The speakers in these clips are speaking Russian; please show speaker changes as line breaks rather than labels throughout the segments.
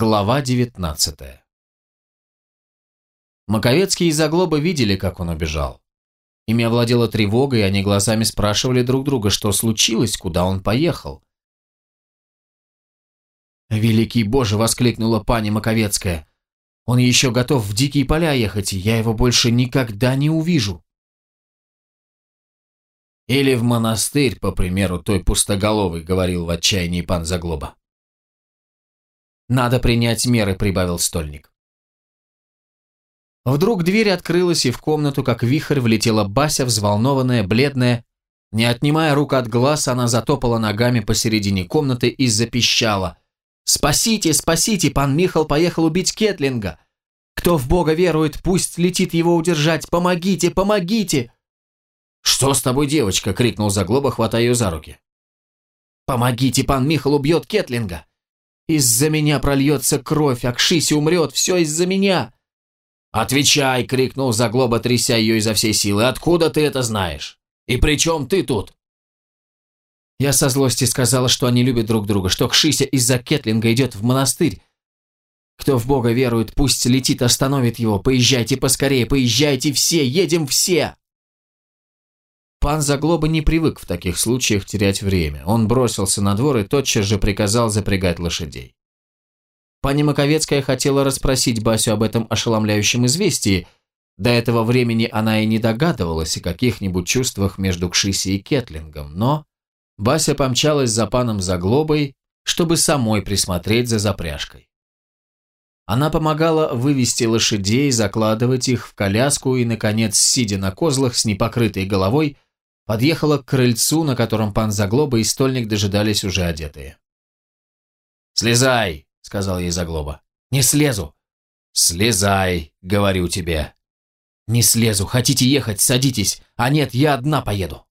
Глава 19 Маковецкий и Заглоба видели, как он убежал. Ими овладела тревога, и они глазами спрашивали друг друга, что случилось, куда он поехал. «Великий Боже!» — воскликнула пани Маковецкая. «Он еще готов в дикие поля ехать, и я его больше никогда не увижу». «Или в монастырь, по примеру той пустоголовой», — говорил в отчаянии пан Заглоба. «Надо принять меры», — прибавил стольник. Вдруг дверь открылась, и в комнату, как вихрь, влетела Бася, взволнованная, бледная. Не отнимая рук от глаз, она затопала ногами посередине комнаты и запищала. «Спасите, спасите! Пан Михал поехал убить Кетлинга! Кто в Бога верует, пусть летит его удержать! Помогите, помогите!» «Что с тобой, девочка?» — крикнул Заглоба, хватая ее за руки. «Помогите, пан Михал убьет Кетлинга! Из-за меня прольется кровь, а Кшиси умрет, все из-за меня!» «Отвечай!» — крикнул Заглоба, тряся ее изо всей силы. «Откуда ты это знаешь? И при чем ты тут?» Я со злости сказала, что они любят друг друга, что Кшися из-за Кетлинга идет в монастырь. Кто в Бога верует, пусть летит, остановит его. Поезжайте поскорее, поезжайте все, едем все!» Пан Заглоба не привык в таких случаях терять время. Он бросился на двор и тотчас же приказал запрягать лошадей. Пани Маковецкая хотела расспросить Басю об этом ошеломляющем известии. До этого времени она и не догадывалась о каких-нибудь чувствах между Кшиси и Кетлингом, но Бася помчалась за паном Заглобой, чтобы самой присмотреть за запряжкой. Она помогала вывести лошадей, закладывать их в коляску и, наконец, сидя на козлах с непокрытой головой, подъехала к крыльцу, на котором пан Заглоба и стольник дожидались уже одетые. «Слезай!» — сказал ей Заглоба. «Не слезу!» «Слезай!» — говорю тебе. «Не слезу! Хотите ехать? Садитесь! А нет, я одна поеду!»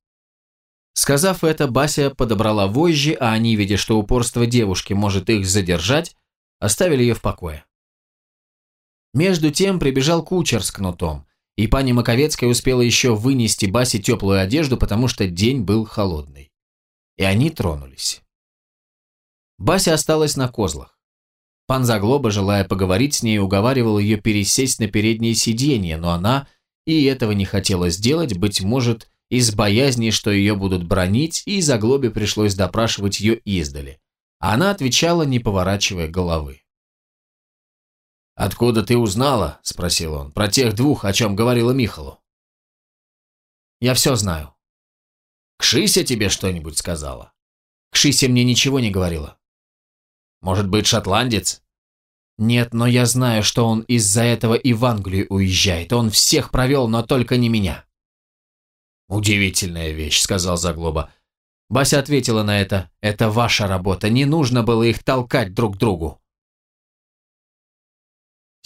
Сказав это, Бася подобрала вожжи, а они, видя, что упорство девушки может их задержать, оставили ее в покое. Между тем прибежал кучер с кнутом, и пани Маковецкая успела еще вынести Басе теплую одежду, потому что день был холодный. И они тронулись. Бася осталась на козлах. Пан Заглоба, желая поговорить с ней, уговаривал ее пересесть на переднее сиденье, но она и этого не хотела сделать, быть может, из боязни, что ее будут бронить, и Заглобе пришлось допрашивать ее издали. А она отвечала, не поворачивая головы. «Откуда ты узнала?» – спросил он. «Про тех двух, о чем говорила Михалу». «Я все знаю». «Кшися тебе что-нибудь сказала?» «Кшися мне ничего не говорила». «Может быть, шотландец?» «Нет, но я знаю, что он из-за этого и в Англию уезжает. Он всех провел, но только не меня». «Удивительная вещь», — сказал Заглоба. Бася ответила на это. «Это ваша работа. Не нужно было их толкать друг к другу».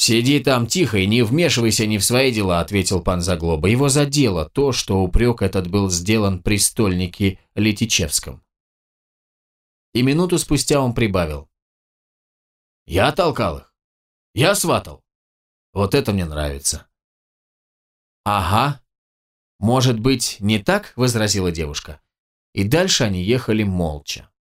«Сиди там тихо и не вмешивайся ни в свои дела», — ответил пан Заглоба. Его задело то, что упрек этот был сделан при стольнике Летичевском. И минуту спустя он прибавил. «Я толкал их. Я сватал. Вот это мне нравится». «Ага. Может быть, не так?» — возразила девушка. И дальше они ехали молча.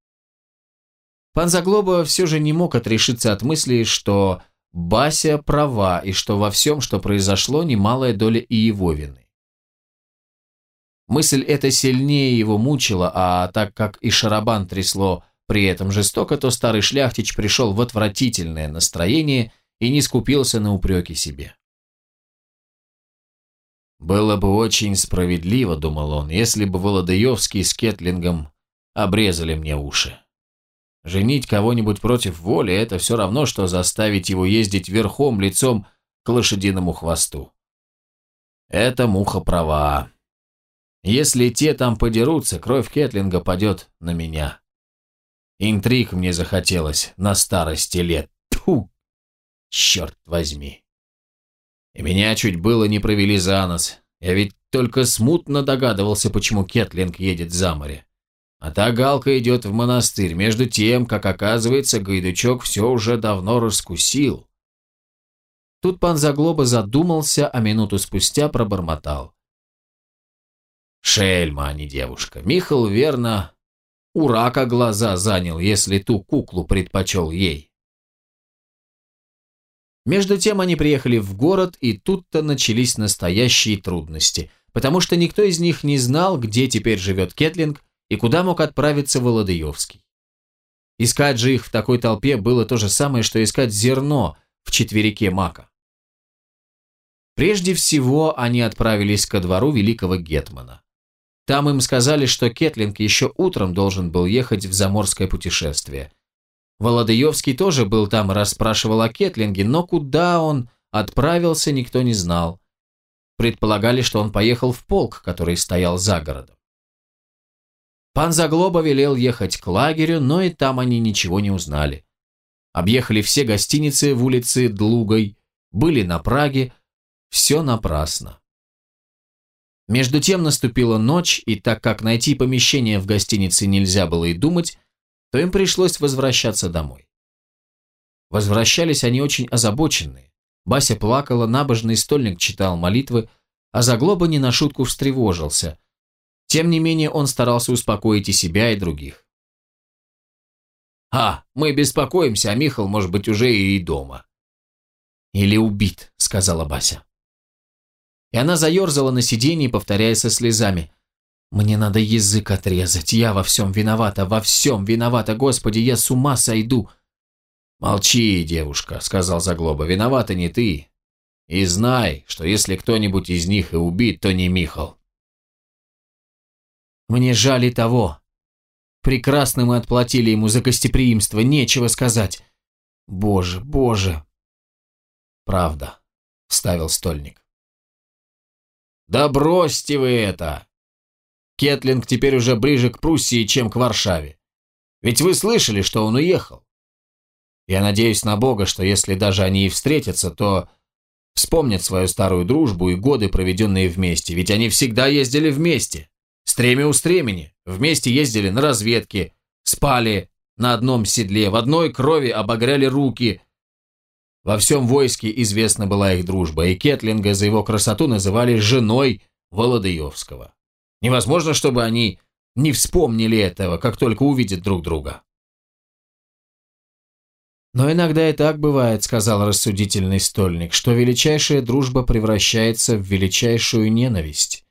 Пан Заглоба все же не мог отрешиться от мысли, что Бася права, и что во всем, что произошло, немалая доля и его вины. Мысль эта сильнее его мучила, а так как и шарабан трясло при этом жестоко, то старый шляхтич пришел в отвратительное настроение и не скупился на упреки себе. «Было бы очень справедливо, — думал он, — если бы Володаевский с Кетлингом обрезали мне уши. Женить кого-нибудь против воли – это все равно, что заставить его ездить верхом лицом к лошадиному хвосту. Эта муха права. Если те там подерутся, кровь Кетлинга падет на меня. Интриг мне захотелось на старости лет. Тьфу! Черт возьми. И меня чуть было не провели за нос. Я ведь только смутно догадывался, почему Кетлинг едет за море. А та галка идет в монастырь, между тем, как оказывается, Гайдучок все уже давно раскусил. Тут пан Заглоба задумался, а минуту спустя пробормотал. Шельма, а не девушка. Михал, верно, у рака глаза занял, если ту куклу предпочел ей. Между тем они приехали в город, и тут-то начались настоящие трудности, потому что никто из них не знал, где теперь живет Кетлинг и куда мог отправиться Володыевский. Искать же их в такой толпе было то же самое, что искать зерно в четверике мака. Прежде всего они отправились ко двору великого Гетмана. Там им сказали, что Кетлинг еще утром должен был ехать в заморское путешествие. Володыевский тоже был там и расспрашивал о Кетлинге, но куда он отправился, никто не знал. Предполагали, что он поехал в полк, который стоял за городом. Пан Заглоба велел ехать к лагерю, но и там они ничего не узнали. Объехали все гостиницы в улице Длугой, были на Праге, все напрасно. Между тем наступила ночь, и так как найти помещение в гостинице нельзя было и думать, то им пришлось возвращаться домой. Возвращались они очень озабоченные. Бася плакала, набожный стольник читал молитвы, а Заглоба не на шутку встревожился. Тем не менее он старался успокоить и себя, и других. «А, мы беспокоимся, а Михал, может быть, уже и дома». «Или убит», — сказала Бася. И она заерзала на сиденье, повторяя со слезами. «Мне надо язык отрезать, я во всем виновата, во всем виновата, Господи, я с ума сойду!» «Молчи, девушка», — сказал Заглоба, — «виновата не ты. И знай, что если кто-нибудь из них и убит, то не Михал». «Мне жаль и того. Прекрасно мы отплатили ему за гостеприимство, нечего сказать. Боже, боже!» «Правда», — вставил стольник. «Да бросьте вы это!» Кетлинг теперь уже ближе к Пруссии, чем к Варшаве. Ведь вы слышали, что он уехал. Я надеюсь на Бога, что если даже они и встретятся, то вспомнят свою старую дружбу и годы, проведенные вместе, ведь они всегда ездили вместе. Стремя у стремени, вместе ездили на разведке, спали на одном седле, в одной крови обогряли руки, во всем войске известна была их дружба, и Кетлинга за его красоту называли женой Володыевского. Невозможно, чтобы они не вспомнили этого, как только увидят друг друга. «Но иногда и так бывает», — сказал рассудительный стольник, «что величайшая дружба превращается в величайшую ненависть.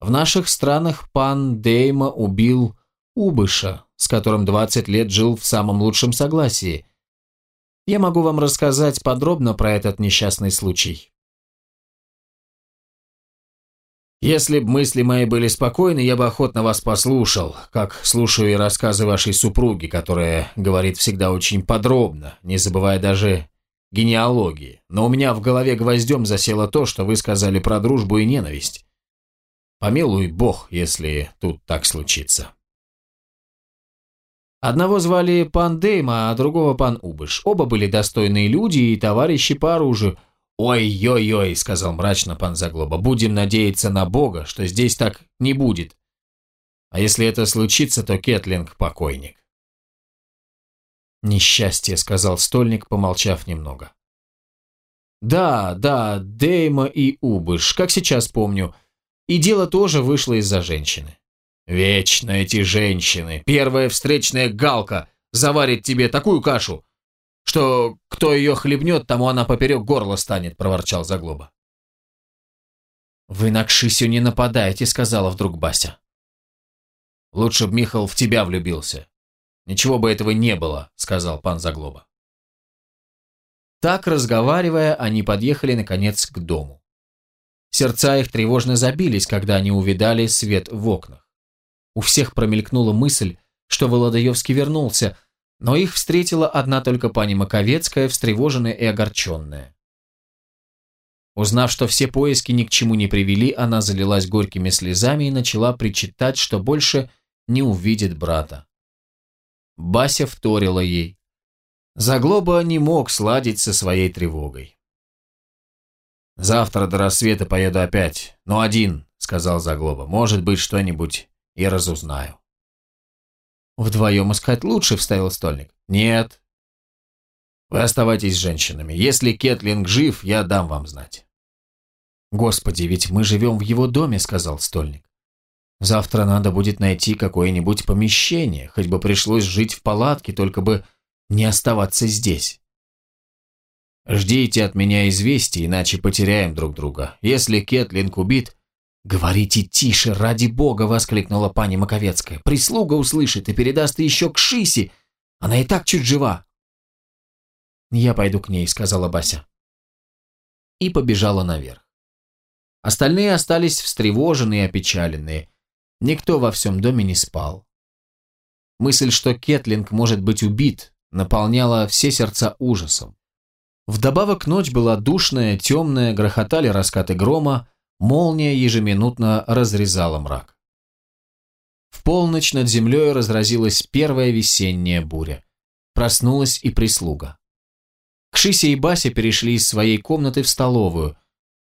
В наших странах пан Дейма убил Убыша, с которым 20 лет жил в самом лучшем согласии, я могу вам рассказать подробно про этот несчастный случай. Если б мысли мои были спокойны, я бы охотно вас послушал, как слушаю и рассказы вашей супруги, которая говорит всегда очень подробно, не забывая даже генеалогии. Но у меня в голове гвоздем засело то, что вы сказали про дружбу и ненависть. Помилуй бог, если тут так случится. Одного звали пан Дейма, а другого пан Убыш. Оба были достойные люди и товарищи по оружию. «Ой-ой-ой», — сказал мрачно пан Заглоба, — «будем надеяться на Бога, что здесь так не будет. А если это случится, то Кетлинг покойник». «Несчастье», — сказал стольник, помолчав немного. «Да, да, Дейма и Убыш, как сейчас помню. И дело тоже вышло из-за женщины. Вечно эти женщины. Первая встречная галка заварит тебе такую кашу, что кто ее хлебнет, тому она поперек горла станет, проворчал Заглоба. «Вы на Кшисю не нападаете», — сказала вдруг Бася. «Лучше б Михал в тебя влюбился. Ничего бы этого не было», — сказал пан Заглоба. Так, разговаривая, они подъехали, наконец, к дому. Сердца их тревожно забились, когда они увидали свет в окнах. У всех промелькнула мысль, что Володаевский вернулся, но их встретила одна только пани Маковецкая, встревоженная и огорченная. Узнав, что все поиски ни к чему не привели, она залилась горькими слезами и начала причитать, что больше не увидит брата. Бася вторила ей. Заглоба не мог сладить со своей тревогой. «Завтра до рассвета поеду опять, но один», — сказал Заглоба. «Может быть, что-нибудь и разузнаю. «Вдвоем искать лучше», — вставил стольник. «Нет. Вы оставайтесь с женщинами. Если Кетлинг жив, я дам вам знать». «Господи, ведь мы живем в его доме», — сказал стольник. «Завтра надо будет найти какое-нибудь помещение, хоть бы пришлось жить в палатке, только бы не оставаться здесь». «Ждите от меня известий, иначе потеряем друг друга. Если Кетлинг убит...» «Говорите тише, ради бога!» — воскликнула пани Маковецкая. «Прислуга услышит и передаст еще к Шисе. Она и так чуть жива». «Я пойду к ней», — сказала Бася. И побежала наверх. Остальные остались встревоженные и опечаленные. Никто во всем доме не спал. Мысль, что Кетлинг может быть убит, наполняла все сердца ужасом. Вдобавок ночь была душная, темная, грохотали раскаты грома, молния ежеминутно разрезала мрак. В полночь над землей разразилась первая весенняя буря. Проснулась и прислуга. Кшися и Бася перешли из своей комнаты в столовую.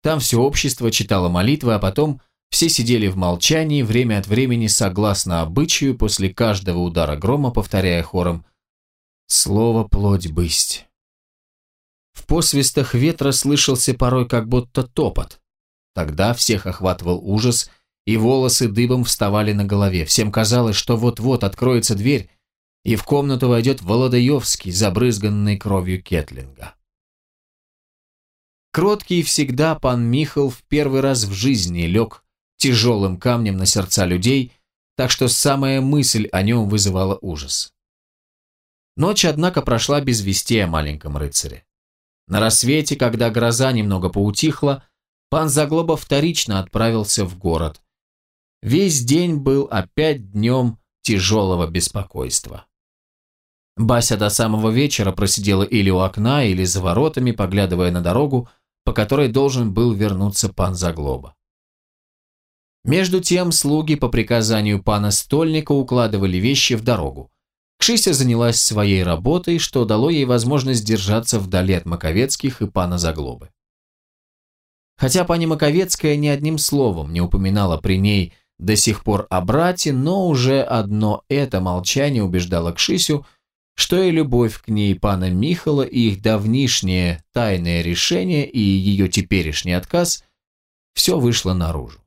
Там все общество читало молитвы, а потом все сидели в молчании, время от времени согласно обычаю, после каждого удара грома, повторяя хором «Слово плоть бысть». Посвистах ветра слышался порой как будто топот. Тогда всех охватывал ужас, и волосы дыбом вставали на голове. Всем казалось, что вот-вот откроется дверь, и в комнату войдет Володаевский, забрызганный кровью Кетлинга. Кроткий всегда пан Михал в первый раз в жизни лег тяжелым камнем на сердца людей, так что самая мысль о нем вызывала ужас. Ночь, однако, прошла без вести о маленьком рыцаре. На рассвете, когда гроза немного поутихла, пан Заглоба вторично отправился в город. Весь день был опять днем тяжелого беспокойства. Бася до самого вечера просидела или у окна, или за воротами, поглядывая на дорогу, по которой должен был вернуться пан Заглоба. Между тем слуги по приказанию пана Стольника укладывали вещи в дорогу. Кшися занялась своей работой, что дало ей возможность держаться вдали от Маковецких и пана Заглобы. Хотя пани Маковецкая ни одним словом не упоминала при ней до сих пор о брате, но уже одно это молчание убеждало Кшисю, что и любовь к ней пана Михала, и их давнишнее тайное решение, и ее теперешний отказ – все вышло наружу.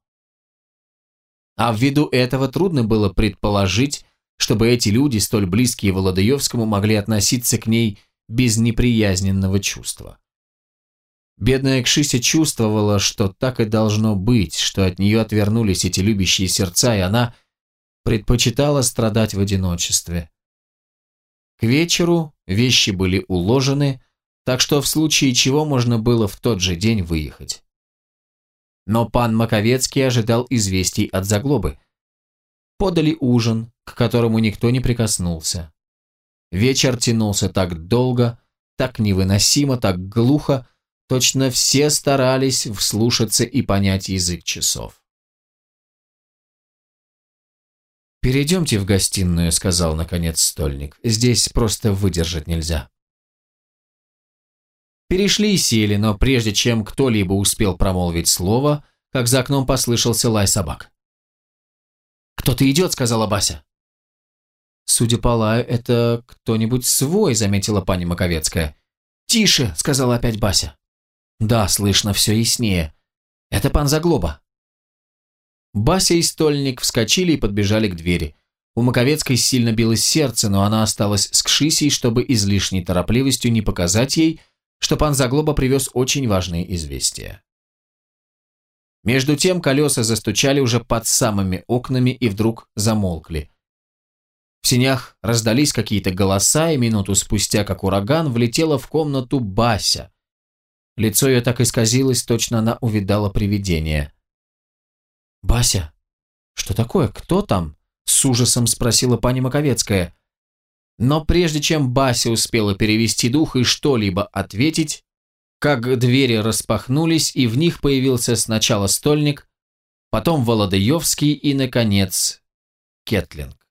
А ввиду этого трудно было предположить, чтобы эти люди, столь близкие Володаевскому, могли относиться к ней без неприязненного чувства. Бедная Кшися чувствовала, что так и должно быть, что от нее отвернулись эти любящие сердца, и она предпочитала страдать в одиночестве. К вечеру вещи были уложены, так что в случае чего можно было в тот же день выехать. Но пан Маковецкий ожидал известий от Заглобы. Подали ужин, к которому никто не прикоснулся. Вечер тянулся так долго, так невыносимо, так глухо, точно все старались вслушаться и понять язык часов. «Перейдемте в гостиную», — сказал наконец стольник. «Здесь просто выдержать нельзя». Перешли и сели, но прежде чем кто-либо успел промолвить слово, как за окном послышался лай собак. «Кто-то идет», — сказала Бася. «Судя по лаю, это кто-нибудь свой», — заметила пани Маковецкая. «Тише», — сказала опять Бася. «Да, слышно все яснее. Это пан Заглоба». Бася и Стольник вскочили и подбежали к двери. У Маковецкой сильно билось сердце, но она осталась с Кшисей, чтобы излишней торопливостью не показать ей, что пан Заглоба привез очень важные известия. Между тем колеса застучали уже под самыми окнами и вдруг замолкли. В синях раздались какие-то голоса, и минуту спустя, как ураган, влетела в комнату Бася. Лицо ее так исказилось, точно она увидала привидение. «Бася, что такое? Кто там?» – с ужасом спросила пани Маковецкая. Но прежде чем Бася успела перевести дух и что-либо ответить, как двери распахнулись, и в них появился сначала стольник, потом Володаевский и, наконец, Кетлинг.